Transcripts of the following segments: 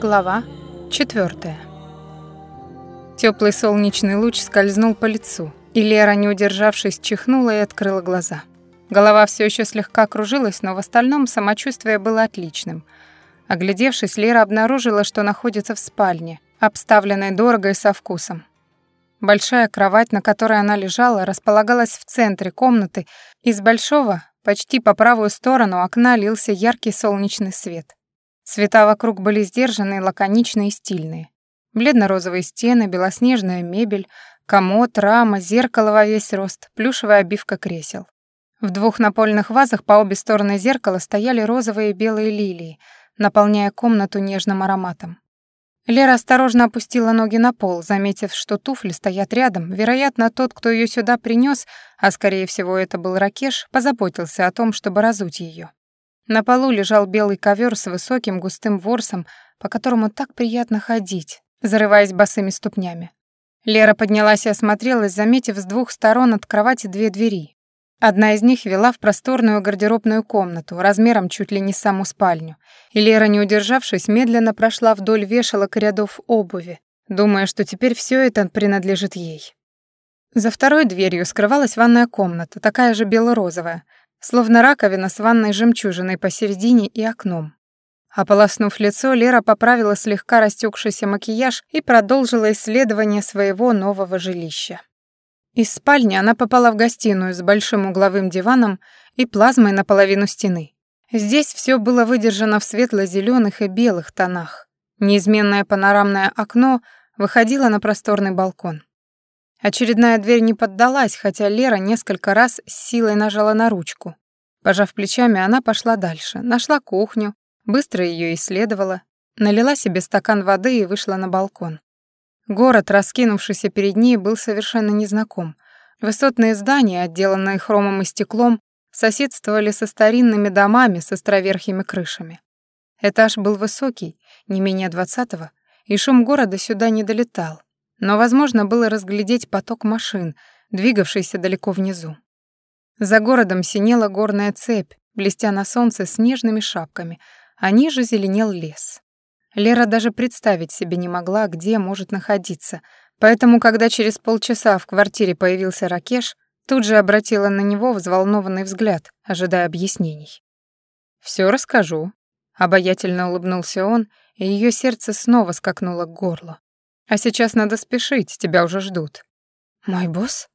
Глава 4. Теплый солнечный луч скользнул по лицу, и Лера, не удержавшись, чихнула и открыла глаза. Голова все еще слегка кружилась, но в остальном самочувствие было отличным. Оглядевшись, Лера обнаружила, что находится в спальне, обставленной дорого и со вкусом. Большая кровать, на которой она лежала, располагалась в центре комнаты, из большого, почти по правую сторону окна лился яркий солнечный свет. Цвета вокруг были сдержанные, лаконичные и стильные. Бледно-розовые стены, белоснежная мебель, комод, рама, зеркало во весь рост, плюшевая обивка кресел. В двух напольных вазах по обе стороны зеркала стояли розовые и белые лилии, наполняя комнату нежным ароматом. Лера осторожно опустила ноги на пол, заметив, что туфли стоят рядом. Вероятно, тот, кто ее сюда принес, а скорее всего это был Ракеш, позаботился о том, чтобы разуть ее. На полу лежал белый ковер с высоким густым ворсом, по которому так приятно ходить, зарываясь босыми ступнями. Лера поднялась и осмотрелась, заметив с двух сторон от кровати две двери. Одна из них вела в просторную гардеробную комнату, размером чуть ли не саму спальню, и Лера, не удержавшись, медленно прошла вдоль вешалок и рядов обуви, думая, что теперь все это принадлежит ей. За второй дверью скрывалась ванная комната, такая же бело-розовая, Словно раковина с ванной жемчужиной посередине и окном. Ополоснув лицо, Лера поправила слегка растекшийся макияж и продолжила исследование своего нового жилища. Из спальни она попала в гостиную с большим угловым диваном и плазмой наполовину стены. Здесь все было выдержано в светло-зеленых и белых тонах. Неизменное панорамное окно выходило на просторный балкон. Очередная дверь не поддалась, хотя Лера несколько раз с силой нажала на ручку. Пожав плечами, она пошла дальше, нашла кухню, быстро ее исследовала, налила себе стакан воды и вышла на балкон. Город, раскинувшийся перед ней, был совершенно незнаком. Высотные здания, отделанные хромом и стеклом, соседствовали со старинными домами с островерхими крышами. Этаж был высокий, не менее двадцатого, и шум города сюда не долетал но возможно было разглядеть поток машин, двигавшийся далеко внизу. За городом синела горная цепь, блестя на солнце с нежными шапками, а ниже зеленел лес. Лера даже представить себе не могла, где может находиться, поэтому, когда через полчаса в квартире появился Ракеш, тут же обратила на него взволнованный взгляд, ожидая объяснений. «Всё расскажу», — обаятельно улыбнулся он, и её сердце снова скакнуло к горлу. А сейчас надо спешить, тебя уже ждут. Мой босс?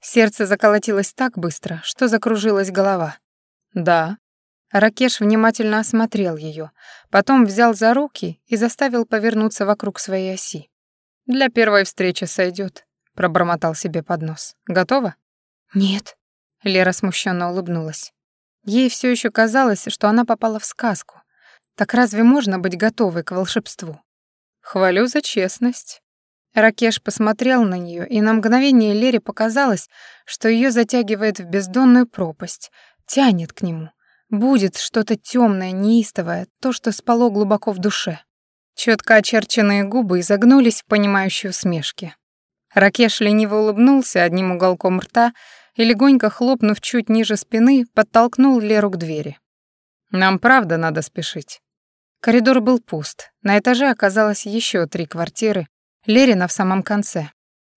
Сердце заколотилось так быстро, что закружилась голова. Да. Ракеш внимательно осмотрел ее, потом взял за руки и заставил повернуться вокруг своей оси. Для первой встречи сойдет, пробормотал себе под нос. Готова? Нет. Лера смущенно улыбнулась. Ей все еще казалось, что она попала в сказку. Так разве можно быть готовой к волшебству? Хвалю за честность. Ракеш посмотрел на нее, и на мгновение Лере показалось, что ее затягивает в бездонную пропасть, тянет к нему. Будет что-то темное, неистовое, то, что спало глубоко в душе. Четко очерченные губы изогнулись в понимающей усмешке. Ракеш лениво улыбнулся одним уголком рта и, легонько хлопнув чуть ниже спины, подтолкнул Леру к двери. «Нам правда надо спешить. Коридор был пуст. На этаже оказалось еще три квартиры, Лерина в самом конце.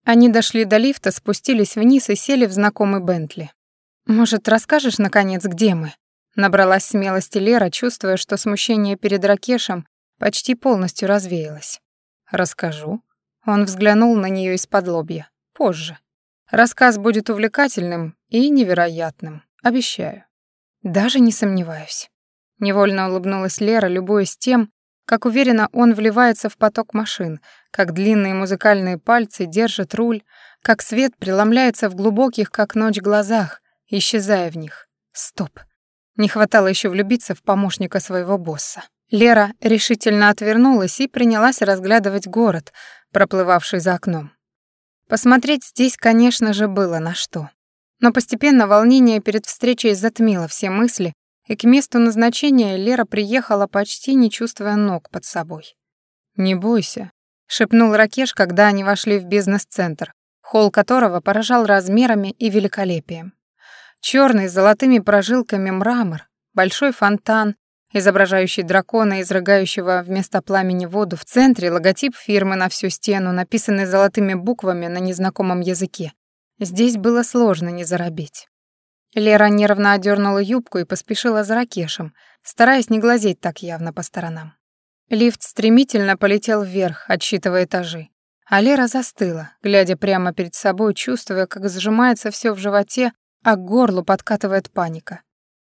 Они дошли до лифта, спустились вниз и сели в знакомый Бентли. «Может, расскажешь, наконец, где мы?» Набралась смелости Лера, чувствуя, что смущение перед Ракешем почти полностью развеялось. «Расскажу». Он взглянул на нее из-под лобья. «Позже. Рассказ будет увлекательным и невероятным, обещаю». «Даже не сомневаюсь». Невольно улыбнулась Лера, любуясь тем, как уверенно он вливается в поток машин, как длинные музыкальные пальцы держат руль, как свет преломляется в глубоких, как ночь, глазах, исчезая в них. Стоп. Не хватало еще влюбиться в помощника своего босса. Лера решительно отвернулась и принялась разглядывать город, проплывавший за окном. Посмотреть здесь, конечно же, было на что. Но постепенно волнение перед встречей затмило все мысли, и к месту назначения Лера приехала почти не чувствуя ног под собой. «Не бойся», — шепнул Ракеш, когда они вошли в бизнес-центр, холл которого поражал размерами и великолепием. Черный с золотыми прожилками мрамор, большой фонтан, изображающий дракона, изрыгающего вместо пламени воду в центре, логотип фирмы на всю стену, написанный золотыми буквами на незнакомом языке. Здесь было сложно не заробить. Лера нервно одернула юбку и поспешила за Ракешем, стараясь не глазеть так явно по сторонам. Лифт стремительно полетел вверх, отсчитывая этажи. А Лера застыла, глядя прямо перед собой, чувствуя, как сжимается все в животе, а к горлу подкатывает паника.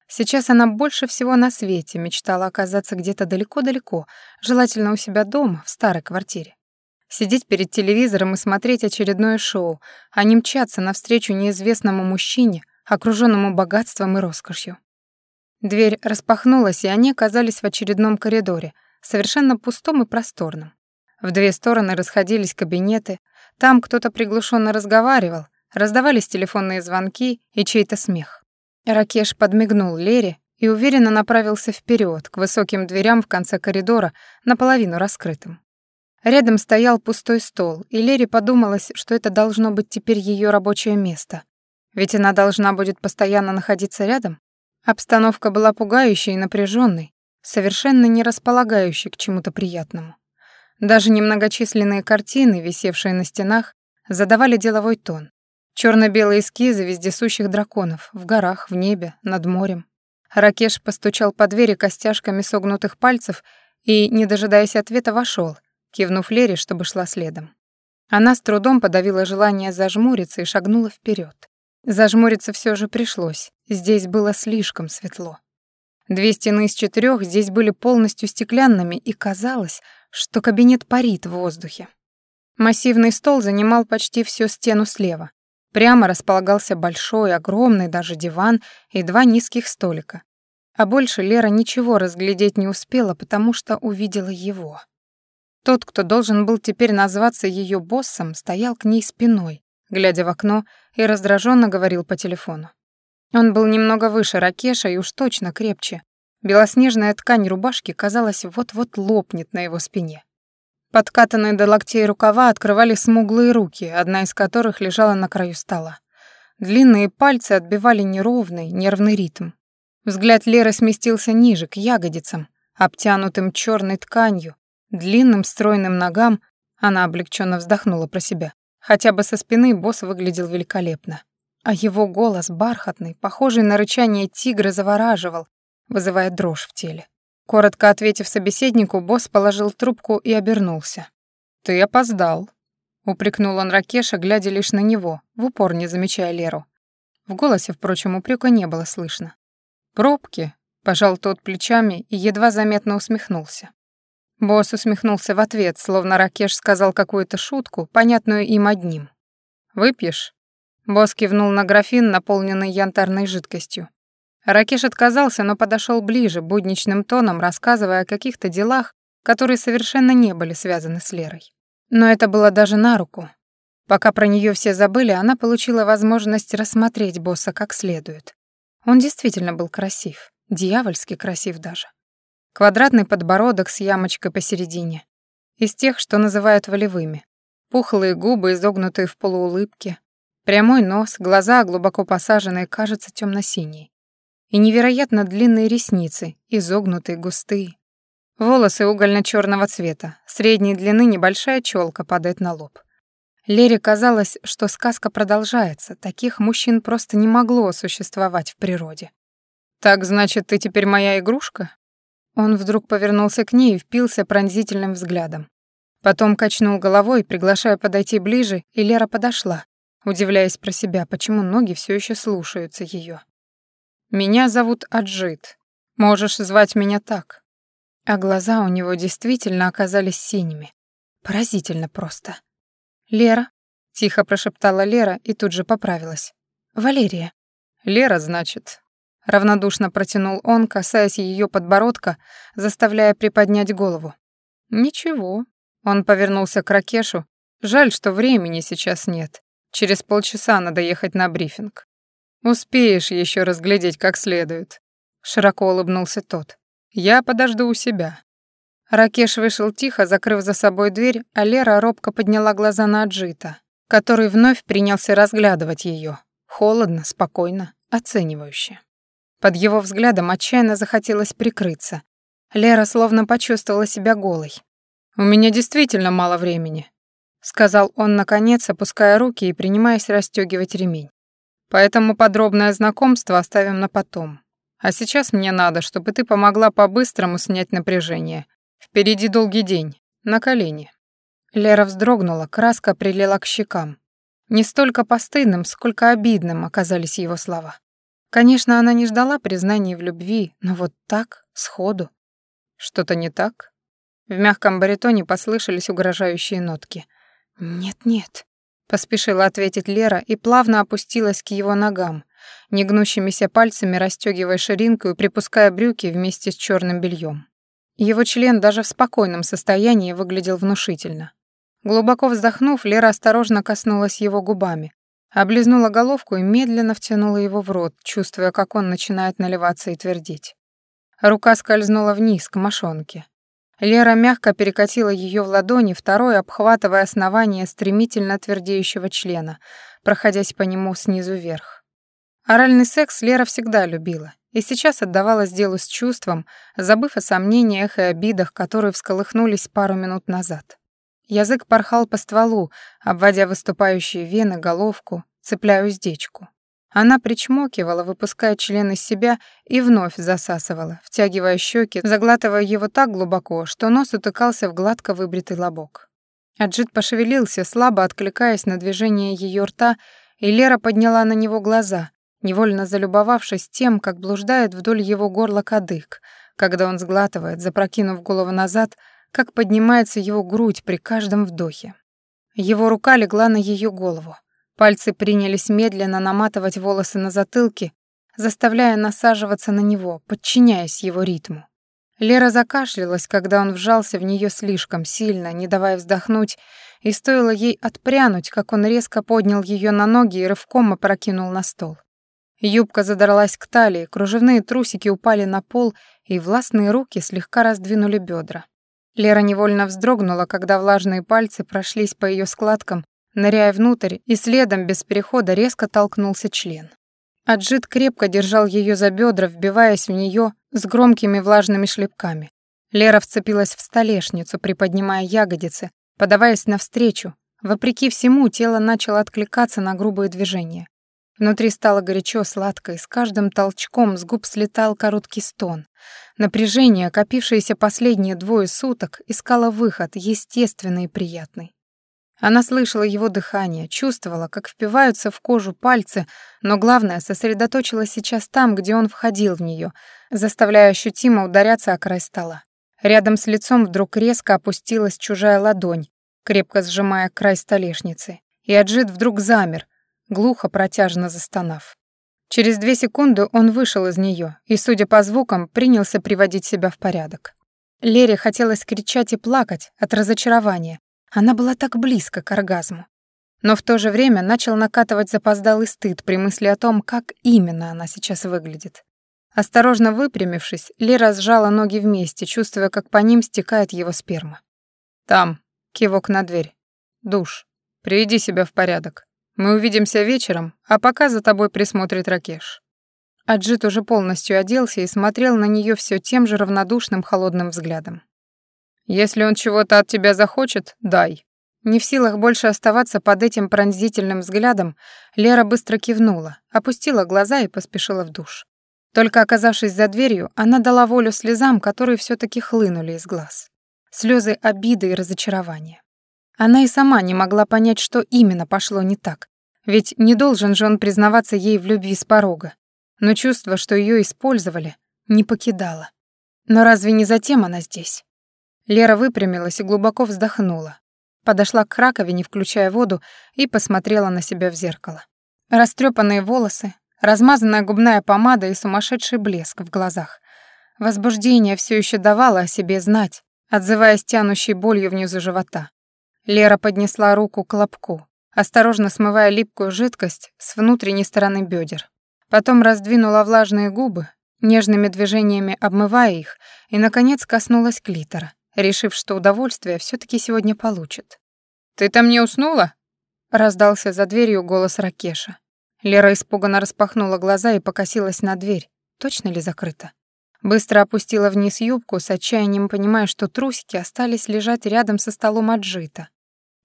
Сейчас она больше всего на свете мечтала оказаться где-то далеко-далеко, желательно у себя дома, в старой квартире. Сидеть перед телевизором и смотреть очередное шоу, а не мчаться навстречу неизвестному мужчине, окруженному богатством и роскошью. Дверь распахнулась, и они оказались в очередном коридоре, совершенно пустом и просторном. В две стороны расходились кабинеты, там кто-то приглушенно разговаривал, раздавались телефонные звонки и чей-то смех. Ракеш подмигнул Лере и уверенно направился вперед к высоким дверям в конце коридора, наполовину раскрытым. Рядом стоял пустой стол, и Лере подумалось, что это должно быть теперь ее рабочее место, ведь она должна будет постоянно находиться рядом. Обстановка была пугающей и напряженной, совершенно не располагающей к чему-то приятному. Даже немногочисленные картины, висевшие на стенах, задавали деловой тон. Черно-белые эскизы вездесущих драконов в горах, в небе, над морем. Ракеш постучал по двери костяшками согнутых пальцев и, не дожидаясь ответа, вошел, кивнув Лере, чтобы шла следом. Она с трудом подавила желание зажмуриться и шагнула вперед. Зажмуриться все же пришлось. Здесь было слишком светло. Две стены из четырех здесь были полностью стеклянными, и казалось, что кабинет парит в воздухе. Массивный стол занимал почти всю стену слева. Прямо располагался большой, огромный даже диван и два низких столика. А больше Лера ничего разглядеть не успела, потому что увидела его. Тот, кто должен был теперь назваться ее боссом, стоял к ней спиной, глядя в окно и раздраженно говорил по телефону. Он был немного выше Ракеша и уж точно крепче. Белоснежная ткань рубашки, казалось, вот-вот лопнет на его спине. Подкатанные до локтей рукава открывали смуглые руки, одна из которых лежала на краю стола. Длинные пальцы отбивали неровный, нервный ритм. Взгляд Леры сместился ниже, к ягодицам, обтянутым черной тканью, длинным стройным ногам, она облегченно вздохнула про себя. Хотя бы со спины босс выглядел великолепно. А его голос, бархатный, похожий на рычание тигра, завораживал, вызывая дрожь в теле. Коротко ответив собеседнику, босс положил трубку и обернулся. «Ты опоздал», — упрекнул он Ракеша, глядя лишь на него, в упор не замечая Леру. В голосе, впрочем, упрека не было слышно. «Пробки», — пожал тот плечами и едва заметно усмехнулся. Босс усмехнулся в ответ, словно Ракеш сказал какую-то шутку, понятную им одним. «Выпьешь?» Босс кивнул на графин, наполненный янтарной жидкостью. Ракеш отказался, но подошел ближе, будничным тоном, рассказывая о каких-то делах, которые совершенно не были связаны с Лерой. Но это было даже на руку. Пока про нее все забыли, она получила возможность рассмотреть босса как следует. Он действительно был красив, дьявольски красив даже. Квадратный подбородок с ямочкой посередине. Из тех, что называют волевыми. Пухлые губы, изогнутые в полуулыбке. Прямой нос, глаза глубоко посаженные, кажутся темно-синие. И невероятно длинные ресницы, изогнутые, густые. Волосы угольно-черного цвета, средней длины небольшая челка падает на лоб. Лере казалось, что сказка продолжается, таких мужчин просто не могло существовать в природе. «Так, значит, ты теперь моя игрушка?» Он вдруг повернулся к ней и впился пронзительным взглядом. Потом качнул головой, приглашая подойти ближе, и Лера подошла, удивляясь про себя, почему ноги все еще слушаются ее. «Меня зовут Аджит. Можешь звать меня так». А глаза у него действительно оказались синими. Поразительно просто. «Лера», — тихо прошептала Лера и тут же поправилась. «Валерия». «Лера, значит», Равнодушно протянул он, касаясь ее подбородка, заставляя приподнять голову. «Ничего». Он повернулся к Ракешу. «Жаль, что времени сейчас нет. Через полчаса надо ехать на брифинг. Успеешь еще разглядеть как следует». Широко улыбнулся тот. «Я подожду у себя». Ракеш вышел тихо, закрыв за собой дверь, а Лера робко подняла глаза на Аджита, который вновь принялся разглядывать ее. Холодно, спокойно, оценивающе. Под его взглядом отчаянно захотелось прикрыться, Лера словно почувствовала себя голой. «У меня действительно мало времени», — сказал он, наконец, опуская руки и принимаясь расстёгивать ремень. «Поэтому подробное знакомство оставим на потом. А сейчас мне надо, чтобы ты помогла по-быстрому снять напряжение. Впереди долгий день. На колени». Лера вздрогнула, краска прилила к щекам. Не столько постыдным, сколько обидным оказались его слова. Конечно, она не ждала признания в любви, но вот так, сходу. Что-то не так? В мягком баритоне послышались угрожающие нотки. «Нет-нет», — поспешила ответить Лера и плавно опустилась к его ногам, негнущимися пальцами расстёгивая ширинку и припуская брюки вместе с чёрным бельём. Его член даже в спокойном состоянии выглядел внушительно. Глубоко вздохнув, Лера осторожно коснулась его губами, облизнула головку и медленно втянула его в рот, чувствуя, как он начинает наливаться и твердеть. Рука скользнула вниз, к мошонке. Лера мягко перекатила ее в ладони, второй обхватывая основание стремительно твердеющего члена, проходясь по нему снизу вверх. Оральный секс Лера всегда любила и сейчас отдавалась делу с чувством, забыв о сомнениях и обидах, которые всколыхнулись пару минут назад. Язык порхал по стволу, обводя выступающие вены, головку, цепляя уздечку. Она причмокивала, выпуская член из себя, и вновь засасывала, втягивая щеки, заглатывая его так глубоко, что нос утыкался в гладко выбритый лобок. Аджит пошевелился, слабо откликаясь на движение ее рта, и Лера подняла на него глаза, невольно залюбовавшись тем, как блуждает вдоль его горла кадык, когда он сглатывает, запрокинув голову назад, как поднимается его грудь при каждом вдохе. Его рука легла на ее голову. Пальцы принялись медленно наматывать волосы на затылке, заставляя насаживаться на него, подчиняясь его ритму. Лера закашлялась, когда он вжался в нее слишком сильно, не давая вздохнуть, и стоило ей отпрянуть, как он резко поднял ее на ноги и рывком опрокинул на стол. Юбка задралась к талии, кружевные трусики упали на пол, и властные руки слегка раздвинули бедра. Лера невольно вздрогнула, когда влажные пальцы прошлись по ее складкам, ныряя внутрь, и следом без перехода резко толкнулся член. Аджит крепко держал ее за бедра, вбиваясь в нее с громкими влажными шлепками. Лера вцепилась в столешницу, приподнимая ягодицы, подаваясь навстречу. Вопреки всему, тело начало откликаться на грубые движения. Внутри стало горячо, сладко, и с каждым толчком с губ слетал короткий стон. Напряжение, копившееся последние двое суток, искало выход, естественный и приятный. Она слышала его дыхание, чувствовала, как впиваются в кожу пальцы, но главное, сосредоточилась сейчас там, где он входил в нее, заставляя ощутимо ударяться о край стола. Рядом с лицом вдруг резко опустилась чужая ладонь, крепко сжимая край столешницы. И Аджит вдруг замер, глухо протяжно застонав. Через две секунды он вышел из нее и, судя по звукам, принялся приводить себя в порядок. Лере хотелось кричать и плакать от разочарования. Она была так близко к оргазму. Но в то же время начал накатывать запоздалый стыд при мысли о том, как именно она сейчас выглядит. Осторожно выпрямившись, Лера сжала ноги вместе, чувствуя, как по ним стекает его сперма. «Там», — кивок на дверь, — «душ, приведи себя в порядок». Мы увидимся вечером, а пока за тобой присмотрит Ракеш». Аджит уже полностью оделся и смотрел на нее все тем же равнодушным холодным взглядом. «Если он чего-то от тебя захочет, дай». Не в силах больше оставаться под этим пронзительным взглядом, Лера быстро кивнула, опустила глаза и поспешила в душ. Только оказавшись за дверью, она дала волю слезам, которые все таки хлынули из глаз. Слезы обиды и разочарования. Она и сама не могла понять, что именно пошло не так. Ведь не должен же он признаваться ей в любви с порога. Но чувство, что ее использовали, не покидало. Но разве не затем она здесь? Лера выпрямилась и глубоко вздохнула. Подошла к раковине, включая воду, и посмотрела на себя в зеркало. Растрепанные волосы, размазанная губная помада и сумасшедший блеск в глазах. Возбуждение все еще давало о себе знать, отзываясь тянущей болью внизу живота. Лера поднесла руку к лобку, осторожно смывая липкую жидкость с внутренней стороны бедер. Потом раздвинула влажные губы, нежными движениями обмывая их, и, наконец, коснулась клитора, решив, что удовольствие все таки сегодня получит. «Ты там не уснула?» — раздался за дверью голос Ракеша. Лера испуганно распахнула глаза и покосилась на дверь. Точно ли закрыта? Быстро опустила вниз юбку, с отчаянием понимая, что трусики остались лежать рядом со столом Аджита,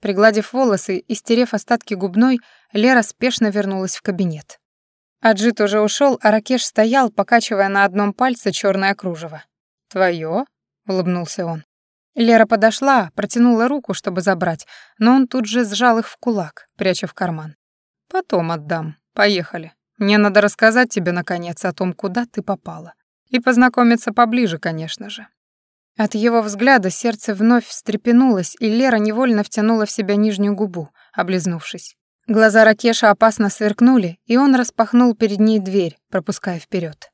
Пригладив волосы и стерев остатки губной, Лера спешно вернулась в кабинет. Аджит уже ушел, а Ракеш стоял, покачивая на одном пальце черное кружево. «Твое?» — улыбнулся он. Лера подошла, протянула руку, чтобы забрать, но он тут же сжал их в кулак, пряча в карман. «Потом отдам. Поехали. Мне надо рассказать тебе, наконец, о том, куда ты попала. И познакомиться поближе, конечно же». От его взгляда сердце вновь встрепенулось, и Лера невольно втянула в себя нижнюю губу, облизнувшись. Глаза Ракеша опасно сверкнули, и он распахнул перед ней дверь, пропуская вперед.